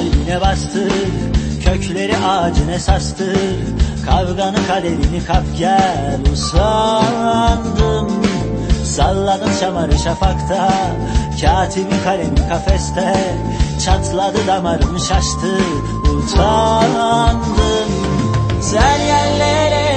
kalbine bastır Kökleri ağacın esastır Kavganın kaderini kap gel Usandım. Salladım şamarı şafakta Katibin kalemi kafeste. Çatladı damarım şaştı Utandım. Sen yerlerin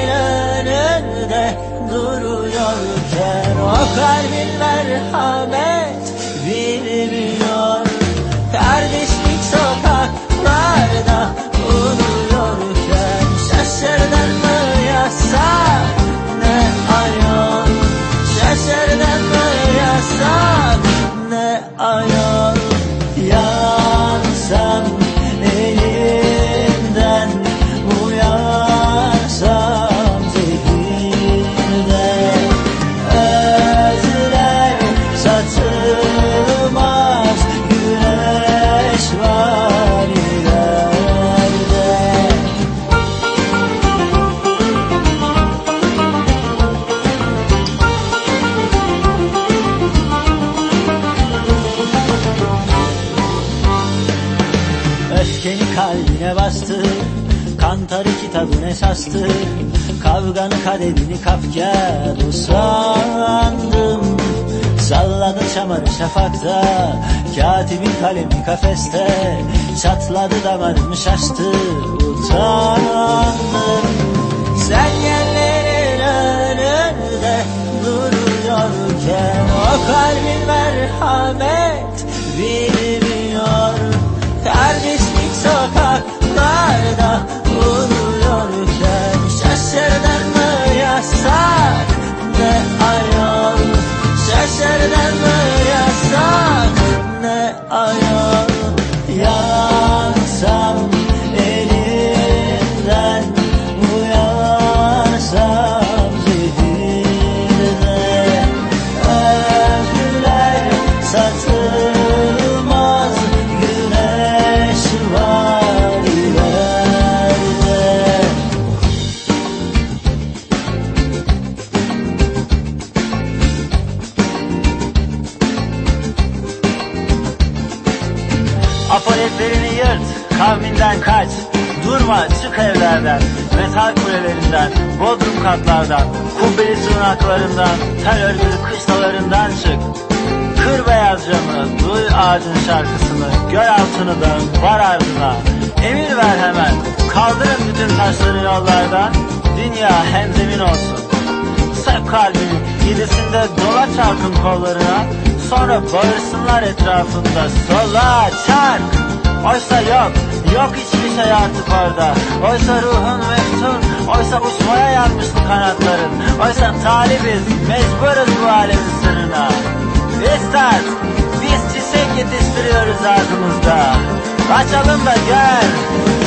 Öfkeni kalbine bastır Kantarı kitabın esastır Kavganı kaderini kap gel. Usandım Salladı çamarı şafakta. Katibin kalemi kafeste. Çatladı damarım şaştı. Utandım. Sen yerlerin önünde Duruyorken O kalbin merhamet Bilmiyor 的 Apoletlerini yırt, kavminden kaç. Durma, çık evlerden, metal kulelerinden, bodrum katlardan, kubbeli sığınaklarından, tel örgülü kışlalarından çık. Kır beyaz camı, duy ağacın şarkısını, gör altını da var ardına. Emir ver hemen, kaldırın bütün taşları yollardan, dünya hemzemin olsun. Sak kalbini, yedisinde dola çarkın kollarına, sonra bağırsınlar etrafında, sola çark. Oysa yok, yok hiçbir şey artık orada. Oysa ruhun meftun, oysa uçmaya yanmışsın kanatların. Oysa talibiz, mecburuz bu alemin sırrına. İstat, biz çiçek yetiştiriyoruz ağzımızda. Açalım da gel, açalım da gel.